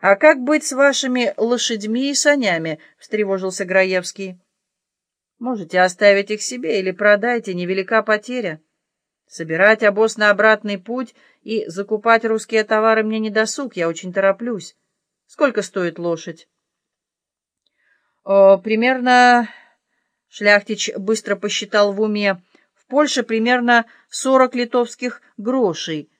«А как быть с вашими лошадьми и санями?» — встревожился Граевский. «Можете оставить их себе или продайте, невелика потеря. Собирать обоз на обратный путь и закупать русские товары мне не досуг, я очень тороплюсь. Сколько стоит лошадь?» О, «Примерно...» — Шляхтич быстро посчитал в уме. «В Польше примерно сорок литовских грошей.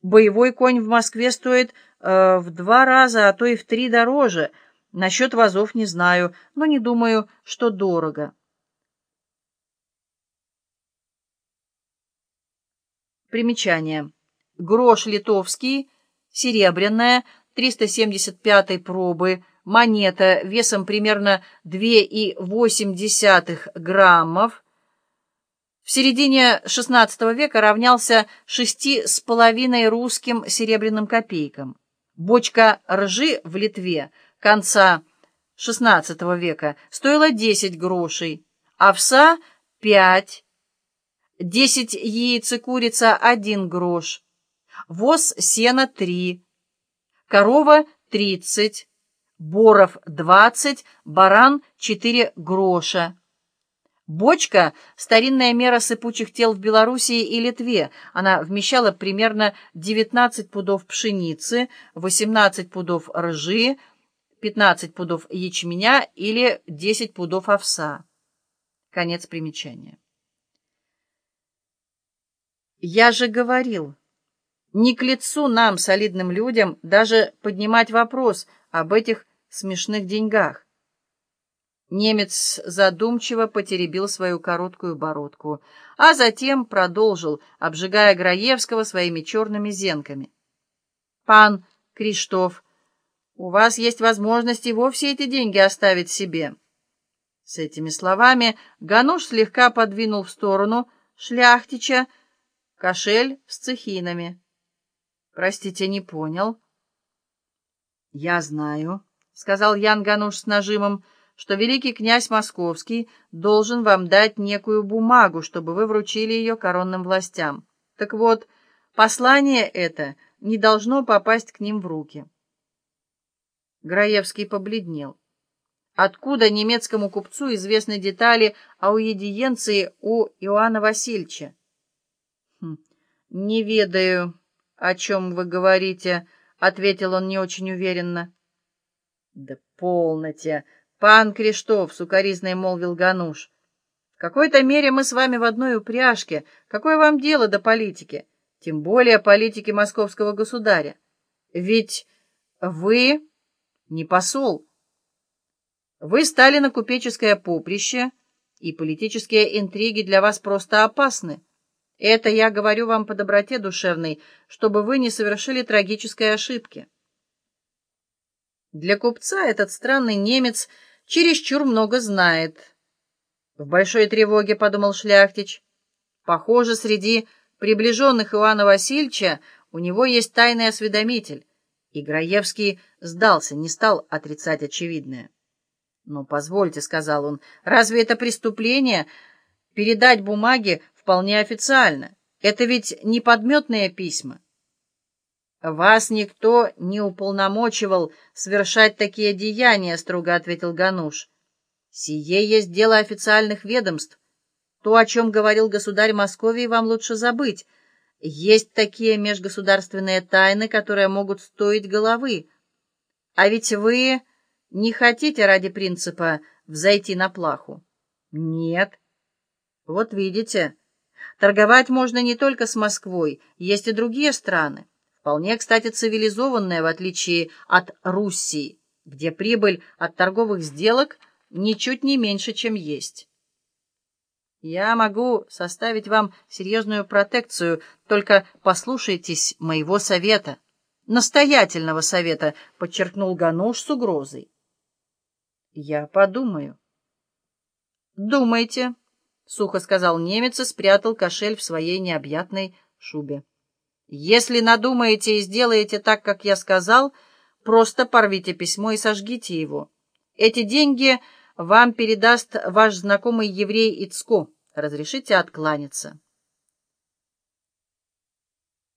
Боевой конь в Москве стоит э, в два раза, а то и в три дороже. Насчет вазов не знаю, но не думаю, что дорого. Примечание. Грош литовский, серебряная, 375 пробы, монета весом примерно 2,8 граммов, в середине XVI века равнялся шести с половиной русским серебряным копейкам. Бочка ржи в Литве конца XVI века стоила 10 грошей, овса — 5, 10 яиц и курица — 1 грош, воз сена — 3, корова — 30, боров — 20, баран — 4 гроша. Бочка – старинная мера сыпучих тел в Белоруссии и Литве. Она вмещала примерно 19 пудов пшеницы, 18 пудов ржи, 15 пудов ячменя или 10 пудов овса. Конец примечания. Я же говорил, не к лицу нам, солидным людям, даже поднимать вопрос об этих смешных деньгах. Немец задумчиво потеребил свою короткую бородку, а затем продолжил, обжигая Граевского своими черными зенками. «Пан Криштоф, у вас есть возможность и вовсе эти деньги оставить себе». С этими словами Гануш слегка подвинул в сторону шляхтича кошель с цехинами. «Простите, не понял». «Я знаю», — сказал Ян Гануш с нажимом, — что великий князь Московский должен вам дать некую бумагу, чтобы вы вручили ее коронным властям. Так вот, послание это не должно попасть к ним в руки. Граевский побледнел. Откуда немецкому купцу известны детали о уедиенции у Иоанна Васильевича? Хм, «Не ведаю, о чем вы говорите», — ответил он не очень уверенно. «Да полноте!» «Пан Криштоф», — сукоризной молвил Гануш, — «в какой-то мере мы с вами в одной упряжке. Какое вам дело до политики? Тем более политики московского государя. Ведь вы не посол. Вы стали на купеческое поприще, и политические интриги для вас просто опасны. Это я говорю вам по доброте душевной, чтобы вы не совершили трагической ошибки». Для купца этот странный немец чересчур много знает. В большой тревоге подумал Шляхтич. Похоже, среди приближенных Иоанна Васильевича у него есть тайный осведомитель. И Граевский сдался, не стал отрицать очевидное. «Ну, позвольте», — сказал он, — «разве это преступление передать бумаги вполне официально? Это ведь не подметные письма». «Вас никто не уполномочивал совершать такие деяния», — строго ответил Гануш. «Сие есть дело официальных ведомств. То, о чем говорил государь Московии, вам лучше забыть. Есть такие межгосударственные тайны, которые могут стоить головы. А ведь вы не хотите ради принципа взойти на плаху?» «Нет». «Вот видите, торговать можно не только с Москвой, есть и другие страны». Вполне, кстати, цивилизованная, в отличие от Руссии, где прибыль от торговых сделок ничуть не меньше, чем есть. Я могу составить вам серьезную протекцию, только послушайтесь моего совета. Настоятельного совета, подчеркнул Гануш с угрозой. Я подумаю. Думайте, сухо сказал немец и спрятал кошель в своей необъятной шубе. Если надумаете и сделаете так, как я сказал, просто порвите письмо и сожгите его. Эти деньги вам передаст ваш знакомый еврей Ицко. Разрешите откланяться.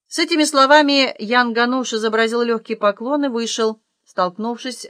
С этими словами Ян Гануш изобразил легкий поклон и вышел, столкнувшись